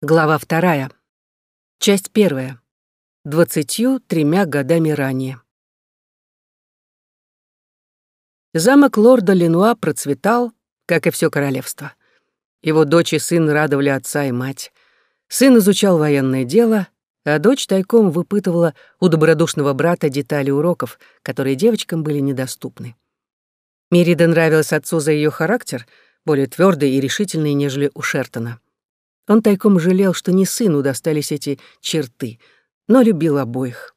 Глава вторая. Часть первая. Двадцатью тремя годами ранее. Замок лорда Ленуа процветал, как и все королевство. Его дочь и сын радовали отца и мать. Сын изучал военное дело, а дочь тайком выпытывала у добродушного брата детали уроков, которые девочкам были недоступны. Мирида нравилась отцу за ее характер, более твердый и решительный, нежели у Шертона. Он тайком жалел, что не сыну достались эти черты, но любил обоих.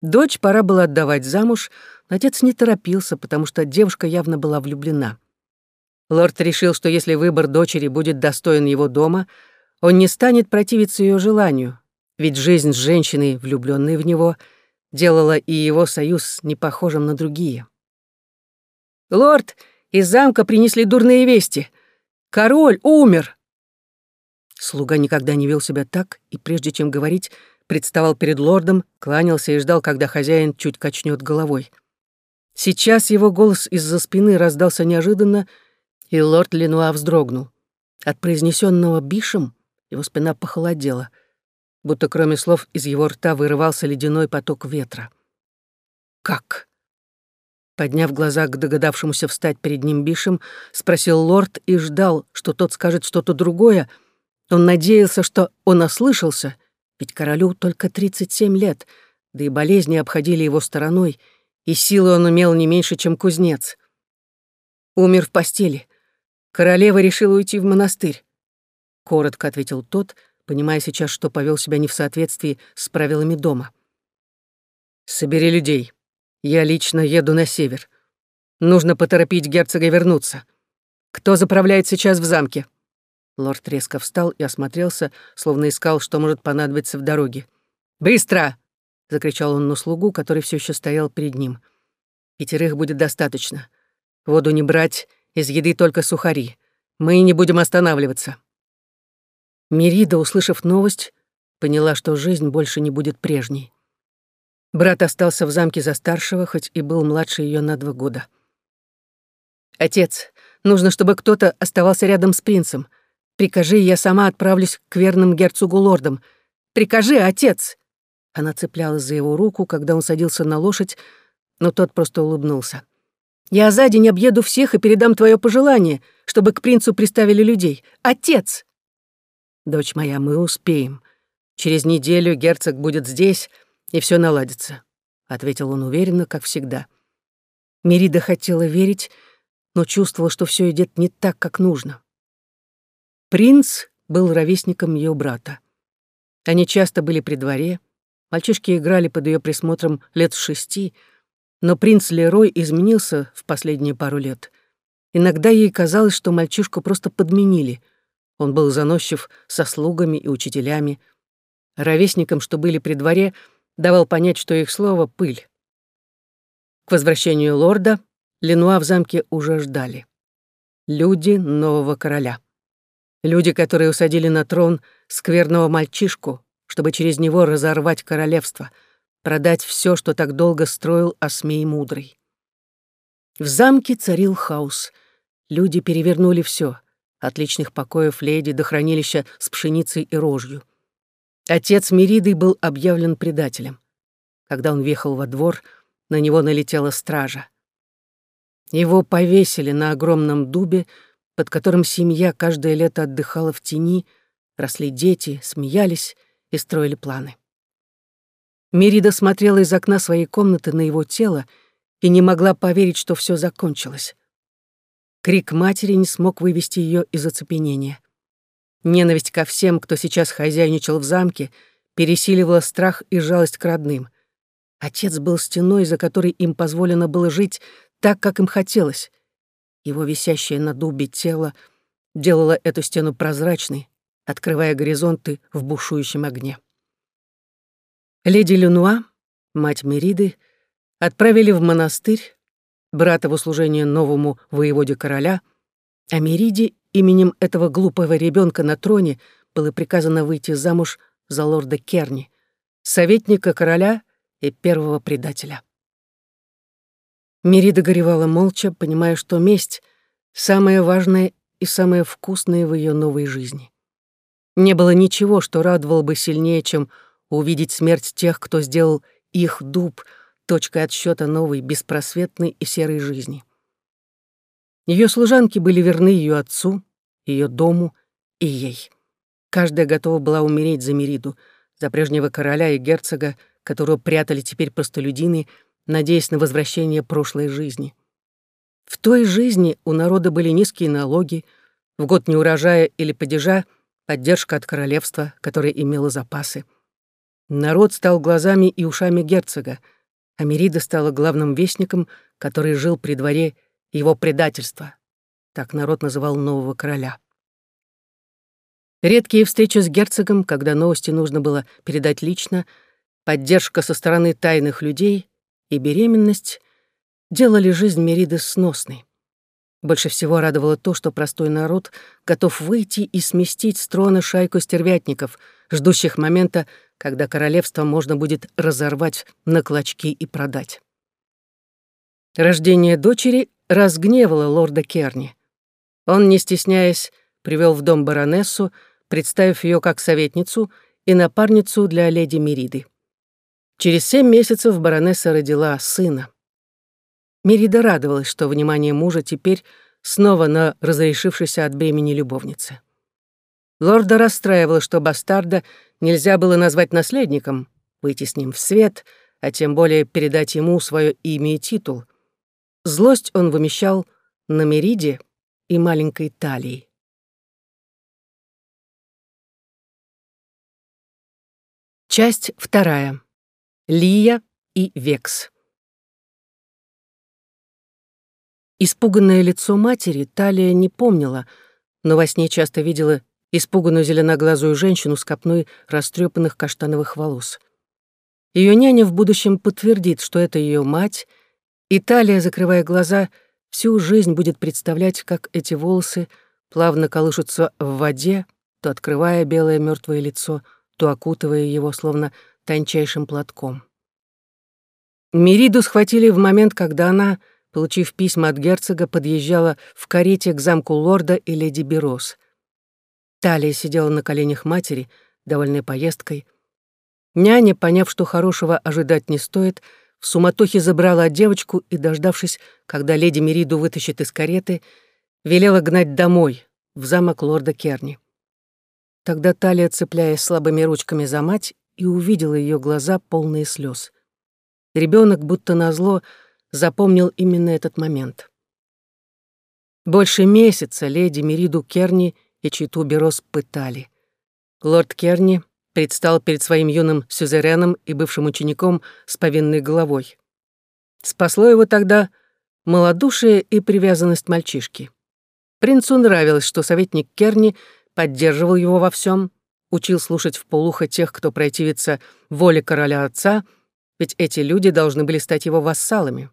Дочь пора было отдавать замуж, но отец не торопился, потому что девушка явно была влюблена. Лорд решил, что если выбор дочери будет достоин его дома, он не станет противиться ее желанию, ведь жизнь с женщиной, влюбленной в него, делала и его союз непохожим на другие. «Лорд, из замка принесли дурные вести. Король умер!» Слуга никогда не вел себя так, и прежде чем говорить, представал перед лордом, кланялся и ждал, когда хозяин чуть качнет головой. Сейчас его голос из-за спины раздался неожиданно, и лорд Ленуа вздрогнул. От произнесенного бишем его спина похолодела, будто кроме слов из его рта вырывался ледяной поток ветра. «Как?» Подняв глаза к догадавшемуся встать перед ним бишем, спросил лорд и ждал, что тот скажет что-то другое — он надеялся, что он ослышался, ведь королю только 37 лет, да и болезни обходили его стороной, и силы он имел не меньше, чем кузнец. Умер в постели. Королева решила уйти в монастырь. Коротко ответил тот, понимая сейчас, что повел себя не в соответствии с правилами дома. «Собери людей. Я лично еду на север. Нужно поторопить герцога вернуться. Кто заправляет сейчас в замке?» Лорд резко встал и осмотрелся, словно искал, что может понадобиться в дороге. «Быстро!» — закричал он на слугу, который все еще стоял перед ним. «Пятерых будет достаточно. Воду не брать, из еды только сухари. Мы не будем останавливаться». Мерида, услышав новость, поняла, что жизнь больше не будет прежней. Брат остался в замке за старшего, хоть и был младше ее на два года. «Отец, нужно, чтобы кто-то оставался рядом с принцем. Прикажи, я сама отправлюсь к верным герцогу лордам. Прикажи, отец!» Она цеплялась за его руку, когда он садился на лошадь, но тот просто улыбнулся. «Я за день объеду всех и передам твое пожелание, чтобы к принцу приставили людей. Отец!» «Дочь моя, мы успеем. Через неделю герцог будет здесь, и все наладится», — ответил он уверенно, как всегда. Мерида хотела верить, но чувствовала, что все идет не так, как нужно. Принц был ровесником ее брата. Они часто были при дворе, мальчишки играли под ее присмотром лет шести, но принц Лерой изменился в последние пару лет. Иногда ей казалось, что мальчишку просто подменили. Он был заносчив со слугами и учителями. Ровесникам, что были при дворе, давал понять, что их слово — пыль. К возвращению лорда Ленуа в замке уже ждали. Люди нового короля. Люди, которые усадили на трон скверного мальчишку, чтобы через него разорвать королевство, продать все, что так долго строил Осмей Мудрый. В замке царил хаос. Люди перевернули все, от личных покоев леди до хранилища с пшеницей и рожью. Отец Мериды был объявлен предателем. Когда он въехал во двор, на него налетела стража. Его повесили на огромном дубе, под которым семья каждое лето отдыхала в тени, росли дети, смеялись и строили планы. Мерида смотрела из окна своей комнаты на его тело и не могла поверить, что все закончилось. Крик матери не смог вывести ее из оцепенения. Ненависть ко всем, кто сейчас хозяйничал в замке, пересиливала страх и жалость к родным. Отец был стеной, за которой им позволено было жить так, как им хотелось. Его висящее на дубе тело делало эту стену прозрачной, открывая горизонты в бушующем огне. Леди Люнуа, мать Мериды, отправили в монастырь, брата в услужение новому воеводе короля, а Мериде именем этого глупого ребенка на троне было приказано выйти замуж за лорда Керни, советника короля и первого предателя. Мерида горевала молча, понимая, что месть — самое важное и самое вкусное в ее новой жизни. Не было ничего, что радовало бы сильнее, чем увидеть смерть тех, кто сделал их дуб точкой отсчета новой, беспросветной и серой жизни. Ее служанки были верны ее отцу, ее дому и ей. Каждая готова была умереть за Мериду, за прежнего короля и герцога, которого прятали теперь простолюдины, надеясь на возвращение прошлой жизни. В той жизни у народа были низкие налоги, в год неурожая или падежа поддержка от королевства, которое имело запасы. Народ стал глазами и ушами герцога, а Мерида стала главным вестником, который жил при дворе его предательства. Так народ называл нового короля. Редкие встречи с герцогом, когда новости нужно было передать лично, поддержка со стороны тайных людей и беременность делали жизнь Мериды сносной. Больше всего радовало то, что простой народ готов выйти и сместить с трона шайку стервятников, ждущих момента, когда королевство можно будет разорвать на клочки и продать. Рождение дочери разгневало лорда Керни. Он, не стесняясь, привел в дом баронессу, представив ее как советницу и напарницу для леди Мериды. Через семь месяцев баронесса родила сына. Мерида радовалась, что внимание мужа теперь снова на разрешившейся от бремени любовнице. Лорда расстраивало, что бастарда нельзя было назвать наследником, выйти с ним в свет, а тем более передать ему свое имя и титул. Злость он вымещал на Мериде и маленькой талии. Часть вторая. Лия и Векс. Испуганное лицо матери Талия не помнила, но во сне часто видела испуганную зеленоглазую женщину с копной растрепанных каштановых волос. Ее няня в будущем подтвердит, что это ее мать, и Талия, закрывая глаза, всю жизнь будет представлять, как эти волосы плавно колышутся в воде, то открывая белое мертвое лицо, то окутывая его словно тончайшим платком. Мириду схватили в момент, когда она получив письма от герцога, подъезжала в карете к замку лорда и леди Берос. Талия сидела на коленях матери, довольной поездкой. Няня, поняв, что хорошего ожидать не стоит, в суматохе забрала девочку и, дождавшись, когда леди Мериду вытащит из кареты, велела гнать домой, в замок лорда Керни. Тогда Талия, цепляясь слабыми ручками за мать, и увидела ее глаза, полные слез. Ребенок, будто назло, запомнил именно этот момент. Больше месяца леди Мериду Керни и Читу Берос пытали. Лорд Керни предстал перед своим юным сюзереном и бывшим учеником с повинной головой. Спасло его тогда малодушие и привязанность мальчишки. Принцу нравилось, что советник Керни поддерживал его во всем, учил слушать в полухо тех, кто противится воле короля отца, ведь эти люди должны были стать его вассалами.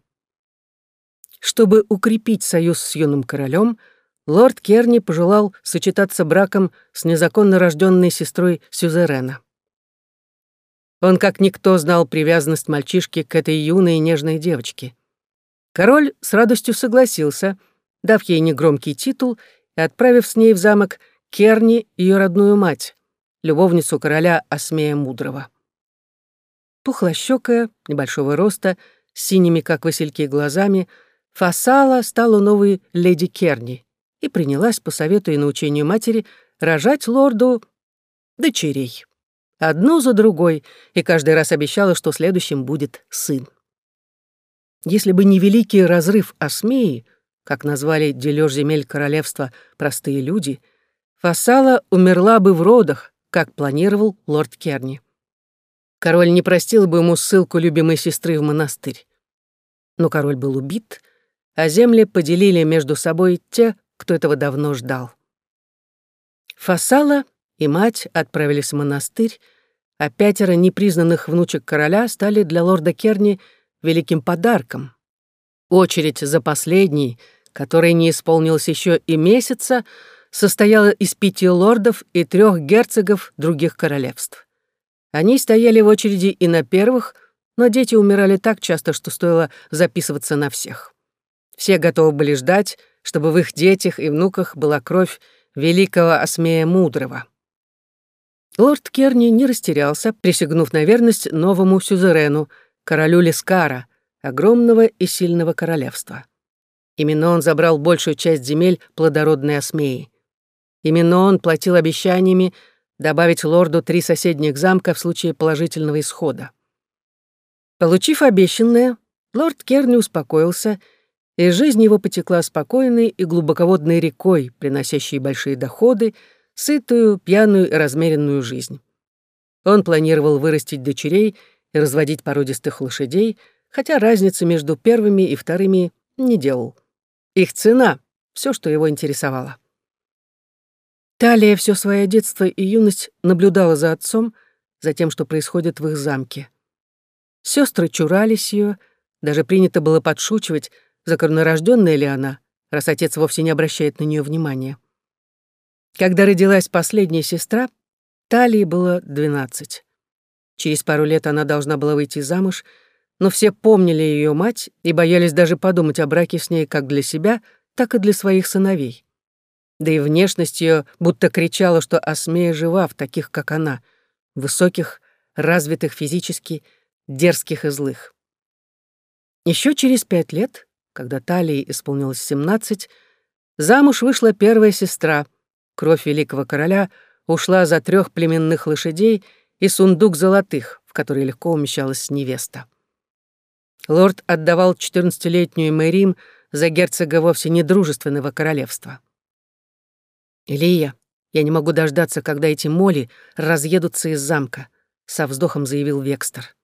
Чтобы укрепить союз с юным королем, лорд Керни пожелал сочетаться браком с незаконно рожденной сестрой Сюзерена. Он как никто знал привязанность мальчишки к этой юной и нежной девочке. Король с радостью согласился, дав ей негромкий титул и отправив с ней в замок Керни ее родную мать, любовницу короля Осмея Мудрого. Пухлощёкая, небольшого роста, с синими, как васильки, глазами — Фасала стала новой леди Керни и принялась, по совету и научению матери, рожать лорду дочерей. Одну за другой, и каждый раз обещала, что следующим будет сын. Если бы не великий разрыв Осмеи, как назвали дележ земель королевства простые люди, Фасала умерла бы в родах, как планировал лорд Керни. Король не простил бы ему ссылку любимой сестры в монастырь. Но король был убит, а земли поделили между собой те, кто этого давно ждал. Фасала и мать отправились в монастырь, а пятеро непризнанных внучек короля стали для лорда Керни великим подарком. Очередь за последней, которой не исполнилось еще и месяца, состояла из пяти лордов и трех герцогов других королевств. Они стояли в очереди и на первых, но дети умирали так часто, что стоило записываться на всех. Все готовы были ждать, чтобы в их детях и внуках была кровь великого Осмея Мудрого. Лорд Керни не растерялся, присягнув на верность новому сюзерену, королю Лескара, огромного и сильного королевства. Именно он забрал большую часть земель плодородной осмеи. Именно он платил обещаниями добавить лорду три соседних замка в случае положительного исхода. Получив обещанное, лорд Керни успокоился, и жизнь его потекла спокойной и глубоководной рекой, приносящей большие доходы, сытую, пьяную и размеренную жизнь. Он планировал вырастить дочерей и разводить породистых лошадей, хотя разницы между первыми и вторыми не делал. Их цена — все, что его интересовало. Талия все свое детство и юность наблюдала за отцом, за тем, что происходит в их замке. Сестры чурались ее, даже принято было подшучивать, законорожденная ли она, раз отец вовсе не обращает на нее внимания. Когда родилась последняя сестра, Талии было двенадцать. Через пару лет она должна была выйти замуж — но все помнили ее мать и боялись даже подумать о браке с ней как для себя, так и для своих сыновей. Да и внешность ее будто кричала, что Асмея жива в таких, как она, высоких, развитых физически, дерзких и злых. Еще через пять лет, когда Талии исполнилось семнадцать, замуж вышла первая сестра. Кровь великого короля ушла за трех племенных лошадей и сундук золотых, в который легко умещалась невеста. Лорд отдавал четырнадцатилетнюю Мэрим за герцога вовсе не дружественного королевства. «Илия, я не могу дождаться, когда эти моли разъедутся из замка», — со вздохом заявил Векстер.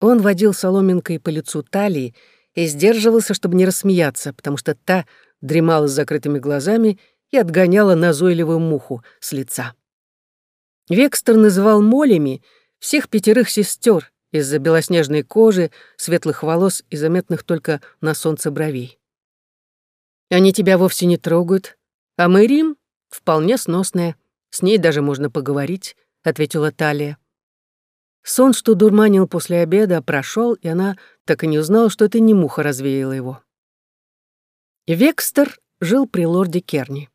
Он водил соломинкой по лицу талии и сдерживался, чтобы не рассмеяться, потому что та дремала с закрытыми глазами и отгоняла назойливую муху с лица. Векстер называл молями всех пятерых сестер, из-за белоснежной кожи, светлых волос и заметных только на солнце бровей. Они тебя вовсе не трогают, а Мэрим вполне сносная, с ней даже можно поговорить, ответила Талия. Сон, что дурманил после обеда, прошел, и она так и не узнала, что это не муха развеяла его. Векстер жил при лорде Керни.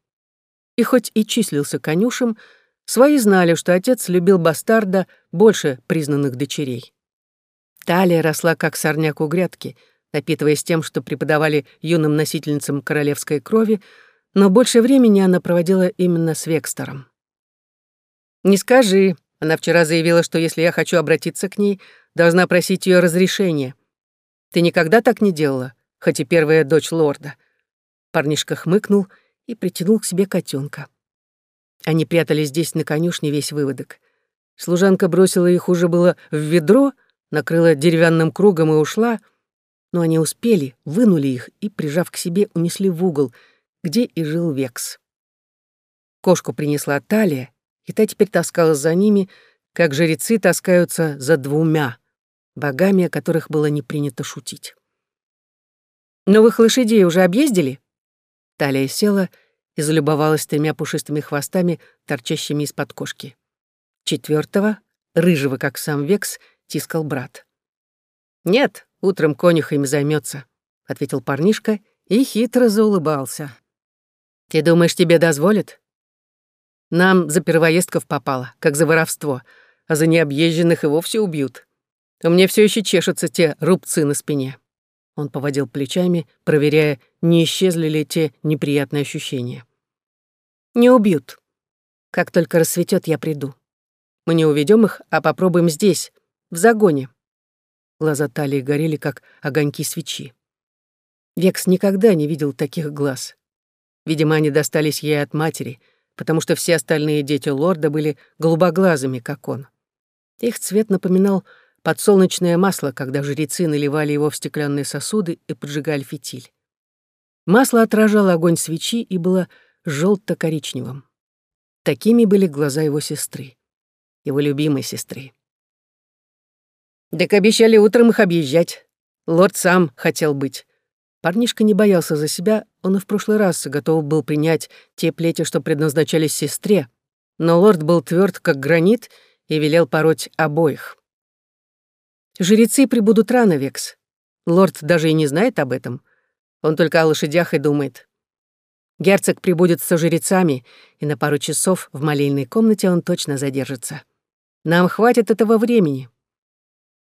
И хоть и числился конюшем, свои знали, что отец любил бастарда больше признанных дочерей. Талия росла как сорняк у грядки, напитываясь тем, что преподавали юным носительницам королевской крови, но больше времени она проводила именно с Векстером. «Не скажи», — она вчера заявила, что если я хочу обратиться к ней, должна просить ее разрешения. Ты никогда так не делала, хоть и первая дочь лорда. Парнишка хмыкнул и притянул к себе котенка. Они прятали здесь на конюшне весь выводок. Служанка бросила их уже было в ведро, накрыла деревянным кругом и ушла, но они успели, вынули их и, прижав к себе, унесли в угол, где и жил Векс. Кошку принесла Талия, и та теперь таскалась за ними, как жрецы таскаются за двумя, богами, о которых было не принято шутить. «Новых лошадей уже объездили?» Талия села и залюбовалась тремя пушистыми хвостами, торчащими из-под кошки. Четвертого, рыжего, как сам Векс, тискал брат. «Нет, утром конюх им займется, ответил парнишка и хитро заулыбался. «Ты думаешь, тебе дозволят?» «Нам за первоездков попало, как за воровство, а за необъезженных и вовсе убьют. У меня все еще чешутся те рубцы на спине». Он поводил плечами, проверяя, не исчезли ли те неприятные ощущения. «Не убьют. Как только рассветет, я приду. Мы не уведем их, а попробуем здесь, в загоне. Глаза Талии горели, как огоньки свечи. Векс никогда не видел таких глаз. Видимо, они достались ей от матери, потому что все остальные дети лорда были голубоглазыми, как он. Их цвет напоминал подсолнечное масло, когда жрецы наливали его в стеклянные сосуды и поджигали фитиль. Масло отражало огонь свечи и было желто коричневым Такими были глаза его сестры, его любимой сестры. Так обещали утром их объезжать. Лорд сам хотел быть. Парнишка не боялся за себя, он и в прошлый раз готов был принять те плети, что предназначались сестре, но лорд был тверд, как гранит, и велел пороть обоих. Жрецы прибудут рано, Векс. Лорд даже и не знает об этом. Он только о лошадях и думает. Герцог прибудет со жрецами, и на пару часов в молельной комнате он точно задержится. Нам хватит этого времени».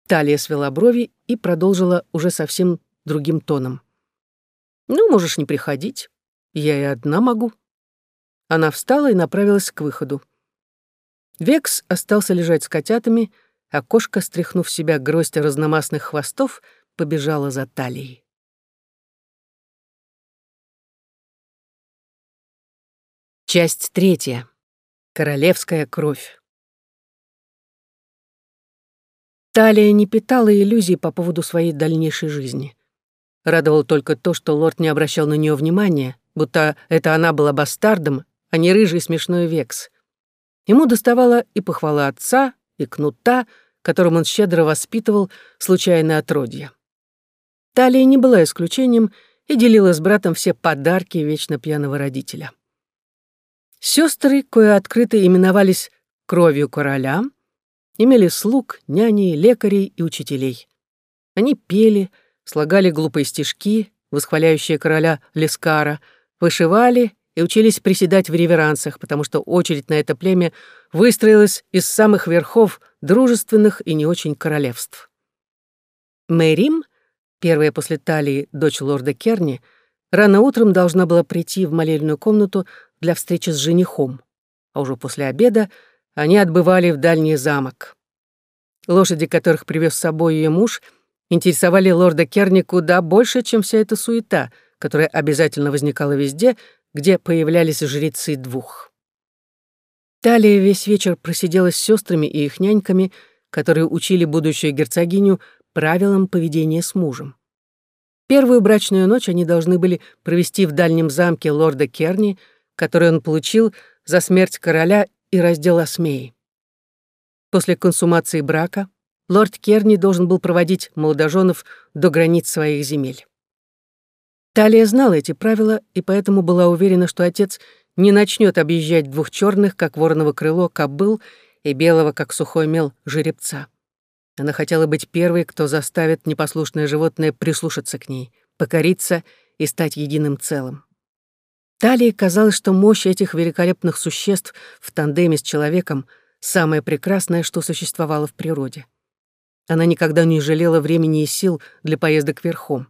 Талия свела брови и продолжила уже совсем другим тоном. «Ну, можешь не приходить. Я и одна могу». Она встала и направилась к выходу. Векс остался лежать с котятами, а кошка, стряхнув себя гроздь разномастных хвостов, побежала за талией. Часть третья. Королевская кровь. Талия не питала иллюзий по поводу своей дальнейшей жизни. Радовало только то, что лорд не обращал на нее внимания, будто это она была бастардом, а не рыжий смешной векс. Ему доставала и похвала отца, и кнута, которым он щедро воспитывал случайное отродье. Талия не была исключением и делила с братом все подарки вечно пьяного родителя. Сестры, кое открыто именовались «кровью короля», имели слуг, няней, лекарей и учителей. Они пели, слагали глупые стишки, восхваляющие короля Лескара, вышивали и учились приседать в реверансах, потому что очередь на это племя выстроилась из самых верхов дружественных и не очень королевств. Мэрим, первая после Талии дочь лорда Керни, рано утром должна была прийти в молельную комнату для встречи с женихом, а уже после обеда они отбывали в дальний замок. Лошади, которых привез с собой ее муж, интересовали лорда Керни куда больше, чем вся эта суета, которая обязательно возникала везде, где появлялись жрецы двух. Талия весь вечер просидела с сестрами и их няньками, которые учили будущую герцогиню правилам поведения с мужем. Первую брачную ночь они должны были провести в дальнем замке лорда Керни, который он получил за смерть короля и раздел осмеи. После консумации брака лорд Керни должен был проводить молодоженов до границ своих земель. Талия знала эти правила и поэтому была уверена, что отец не начнет объезжать двух черных, как вороново крыло, кобыл и белого, как сухой мел, жеребца. Она хотела быть первой, кто заставит непослушное животное прислушаться к ней, покориться и стать единым целым. Талии казалось, что мощь этих великолепных существ в тандеме с человеком — самое прекрасное, что существовало в природе. Она никогда не жалела времени и сил для поездок верхом.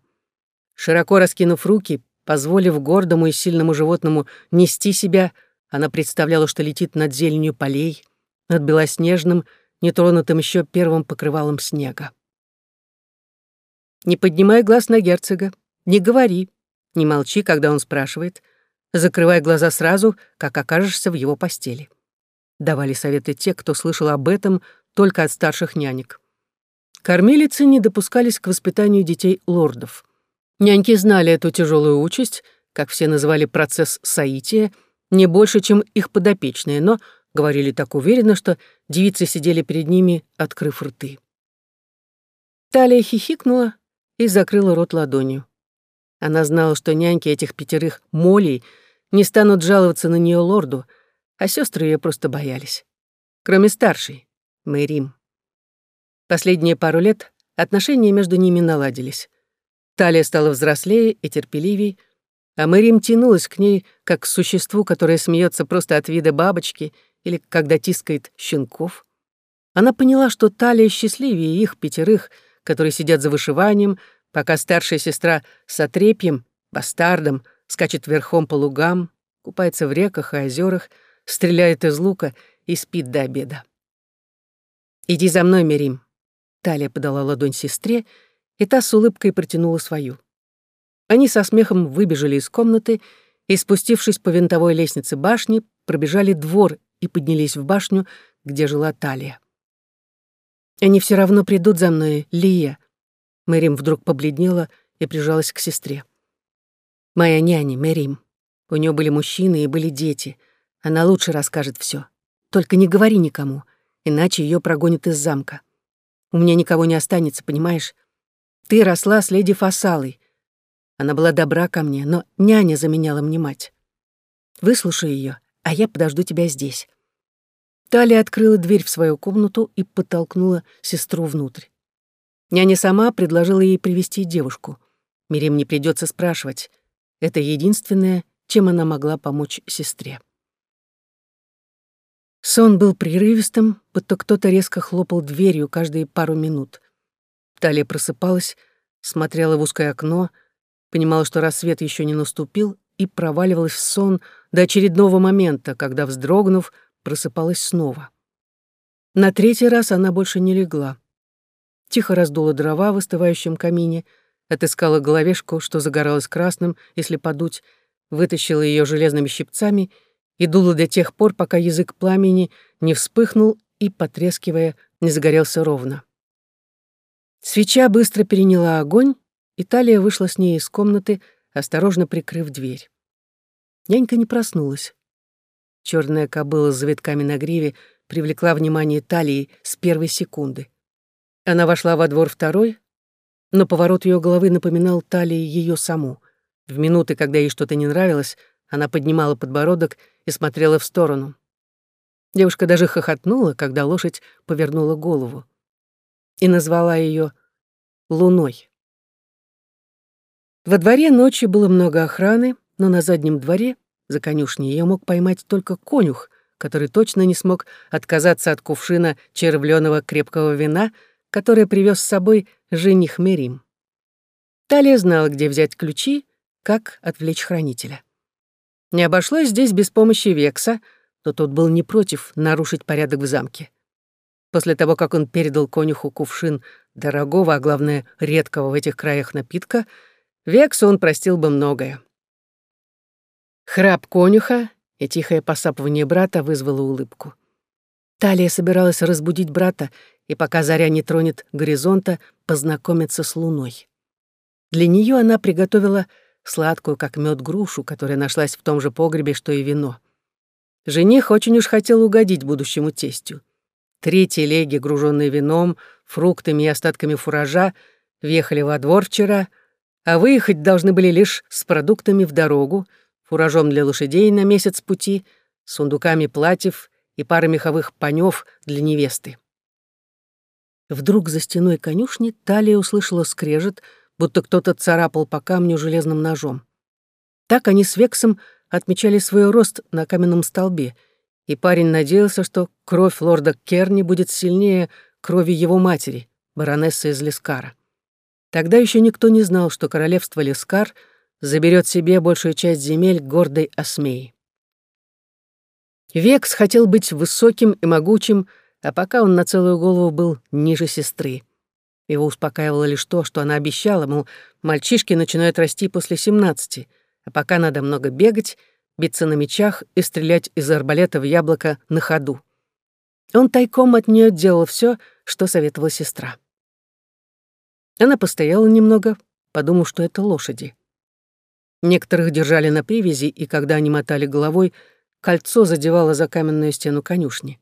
Широко раскинув руки, позволив гордому и сильному животному нести себя, она представляла, что летит над зеленью полей, над белоснежным, нетронутым еще первым покрывалом снега. Не поднимай глаз на герцога, не говори, не молчи, когда он спрашивает, закрывай глаза сразу, как окажешься в его постели. Давали советы те, кто слышал об этом только от старших нянек. Кормилицы не допускались к воспитанию детей лордов. Няньки знали эту тяжелую участь, как все называли процесс соития, не больше, чем их подопечные, но говорили так уверенно, что девицы сидели перед ними, открыв рты. Талия хихикнула и закрыла рот ладонью. Она знала, что няньки этих пятерых молей не станут жаловаться на нее лорду, а сестры ее просто боялись. Кроме старшей, Мэрим. Последние пару лет отношения между ними наладились. Талия стала взрослее и терпеливей, а Мэрим тянулась к ней, как к существу, которое смеется просто от вида бабочки или когда тискает щенков. Она поняла, что Талия счастливее их пятерых, которые сидят за вышиванием, пока старшая сестра с отрепьем, бастардом, скачет верхом по лугам, купается в реках и озерах, стреляет из лука и спит до обеда. «Иди за мной, Мерим». Талия подала ладонь сестре, и та с улыбкой протянула свою. Они со смехом выбежали из комнаты и, спустившись по винтовой лестнице башни, пробежали двор и поднялись в башню, где жила Талия. «Они все равно придут за мной, Лия». Мэрим вдруг побледнела и прижалась к сестре. «Моя няня, Мэрим. У нее были мужчины и были дети. Она лучше расскажет все. Только не говори никому, иначе ее прогонят из замка. У меня никого не останется, понимаешь? Ты росла с леди Фасалой. Она была добра ко мне, но няня заменяла мне мать. Выслушай ее, а я подожду тебя здесь». Талия открыла дверь в свою комнату и подтолкнула сестру внутрь. Няня сама предложила ей привести девушку. Мирим не придется спрашивать. Это единственная чем она могла помочь сестре. Сон был прерывистым, будто кто-то резко хлопал дверью каждые пару минут. Талия просыпалась, смотрела в узкое окно, понимала, что рассвет еще не наступил, и проваливалась в сон до очередного момента, когда, вздрогнув, просыпалась снова. На третий раз она больше не легла. Тихо раздула дрова в остывающем камине, отыскала головешку, что загоралась красным, если подуть, вытащила ее железными щипцами и дула до тех пор, пока язык пламени не вспыхнул и, потрескивая, не загорелся ровно. Свеча быстро переняла огонь, и Талия вышла с ней из комнаты, осторожно прикрыв дверь. Нянька не проснулась. Черная кобыла с завитками на гриве привлекла внимание Талии с первой секунды. Она вошла во двор второй, но поворот ее головы напоминал Талии ее саму. В минуты, когда ей что-то не нравилось, она поднимала подбородок и смотрела в сторону. Девушка даже хохотнула, когда лошадь повернула голову и назвала ее Луной. Во дворе ночью было много охраны, но на заднем дворе, за конюшней, ее мог поймать только конюх, который точно не смог отказаться от кувшина червленого крепкого вина, которое привез с собой жених Мерим. Талия знала, где взять ключи, как отвлечь хранителя. Не обошлось здесь без помощи Векса, но тот был не против нарушить порядок в замке. После того, как он передал конюху кувшин дорогого, а главное, редкого в этих краях напитка, Вексу он простил бы многое. Храп конюха и тихое посапывание брата вызвало улыбку. Талия собиралась разбудить брата и, пока заря не тронет горизонта, познакомиться с луной. Для нее она приготовила сладкую, как мед, грушу, которая нашлась в том же погребе, что и вино. Жених очень уж хотел угодить будущему тестю. Три телеги, груженные вином, фруктами и остатками фуража, въехали во двор вчера, а выехать должны были лишь с продуктами в дорогу, фуражом для лошадей на месяц пути, сундуками платьев и парой меховых панев для невесты. Вдруг за стеной конюшни Талия услышала скрежет, будто кто-то царапал по камню железным ножом. Так они с Вексом отмечали свой рост на каменном столбе, и парень надеялся, что кровь лорда Керни будет сильнее крови его матери, баронессы из Лескара. Тогда еще никто не знал, что королевство Лескар заберет себе большую часть земель гордой Осмеи. Векс хотел быть высоким и могучим, а пока он на целую голову был ниже сестры. Его успокаивало лишь то, что она обещала, мол, мальчишки начинают расти после семнадцати, а пока надо много бегать, биться на мечах и стрелять из арбалета в яблоко на ходу. Он тайком от нее делал все, что советовала сестра. Она постояла немного, подумав, что это лошади. Некоторых держали на привязи, и когда они мотали головой, кольцо задевало за каменную стену конюшни.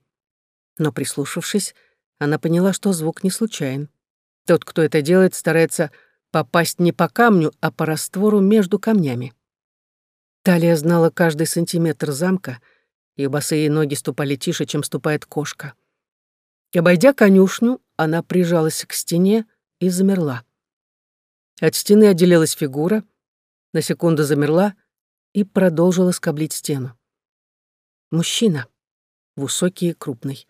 Но, прислушавшись, она поняла, что звук не случайен. Тот, кто это делает, старается попасть не по камню, а по раствору между камнями. Талия знала каждый сантиметр замка, и босые ноги ступали тише, чем ступает кошка. Обойдя конюшню, она прижалась к стене и замерла. От стены отделилась фигура, на секунду замерла и продолжила скоблить стену. Мужчина. Высокий и крупный.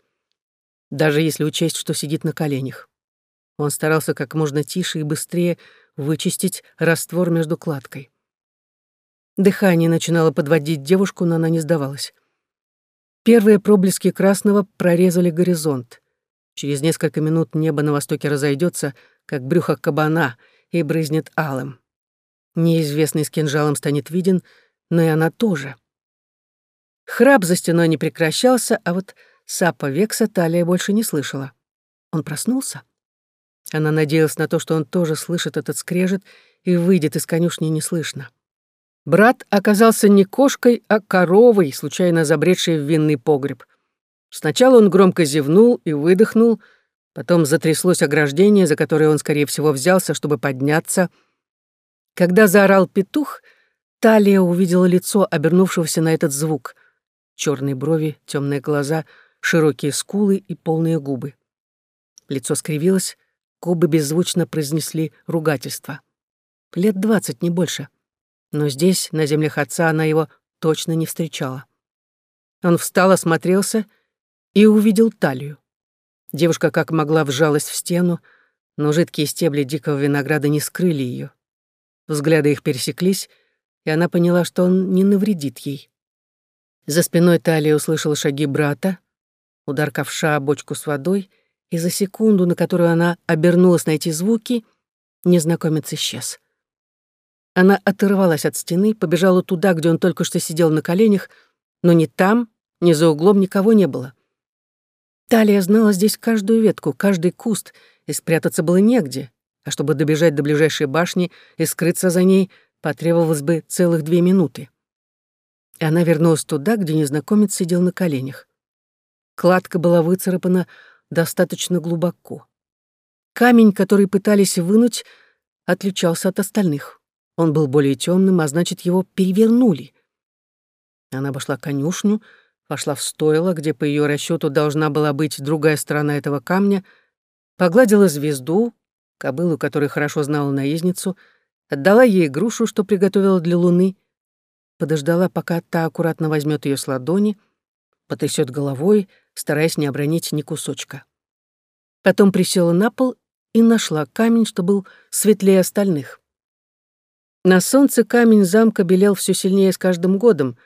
Даже если учесть, что сидит на коленях. Он старался как можно тише и быстрее вычистить раствор между кладкой. Дыхание начинало подводить девушку, но она не сдавалась. Первые проблески красного прорезали горизонт. Через несколько минут небо на востоке разойдется, как брюхо кабана, и брызнет алым. Неизвестный с кинжалом станет виден, но и она тоже. Храп за стеной не прекращался, а вот сапа Векса Талия больше не слышала. Он проснулся? Она надеялась на то, что он тоже слышит этот скрежет и выйдет из конюшни неслышно. Брат оказался не кошкой, а коровой, случайно забредшей в винный погреб. Сначала он громко зевнул и выдохнул, потом затряслось ограждение, за которое он, скорее всего, взялся, чтобы подняться. Когда заорал петух, Талия увидела лицо обернувшегося на этот звук. Черные брови, темные глаза, широкие скулы и полные губы. Лицо скривилось, Губы беззвучно произнесли ругательство. Лет двадцать, не больше. Но здесь, на землях отца, она его точно не встречала. Он встал, осмотрелся и увидел талию. Девушка как могла вжалась в стену, но жидкие стебли дикого винограда не скрыли ее. Взгляды их пересеклись, и она поняла, что он не навредит ей. За спиной Талия услышала шаги брата, удар ковша о бочку с водой, и за секунду, на которую она обернулась на эти звуки, незнакомец исчез. Она оторвалась от стены, побежала туда, где он только что сидел на коленях, но ни там, ни за углом никого не было. Талия знала здесь каждую ветку, каждый куст, и спрятаться было негде, а чтобы добежать до ближайшей башни и скрыться за ней, потребовалось бы целых две минуты. И она вернулась туда, где незнакомец сидел на коленях. Кладка была выцарапана достаточно глубоко. Камень, который пытались вынуть, отличался от остальных. Он был более темным, а значит, его перевернули. Она обошла конюшню, вошла в стойло, где, по ее расчету, должна была быть другая сторона этого камня, погладила звезду, кобылу, которую хорошо знала наездницу, отдала ей грушу, что приготовила для луны, подождала, пока та аккуратно возьмет ее с ладони, потрясет головой, стараясь не обронить ни кусочка. Потом присела на пол и нашла камень, что был светлее остальных. На солнце камень замка белел все сильнее с каждым годом,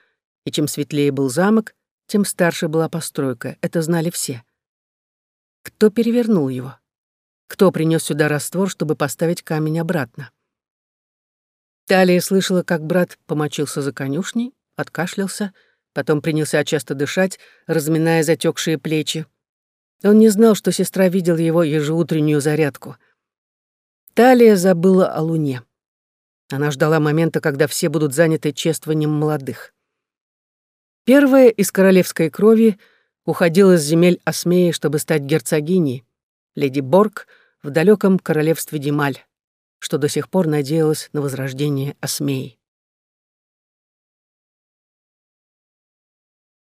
и чем светлее был замок, тем старше была постройка. Это знали все. Кто перевернул его? Кто принес сюда раствор, чтобы поставить камень обратно? Талия слышала, как брат помочился за конюшней, откашлялся, потом принялся часто дышать, разминая затекшие плечи. Он не знал, что сестра видела его ежеутреннюю зарядку. Талия забыла о луне. Она ждала момента, когда все будут заняты чествованием молодых. Первая из королевской крови уходила с земель Осмеи, чтобы стать герцогиней, леди Борг в далеком королевстве Дималь, что до сих пор надеялась на возрождение Осмеи.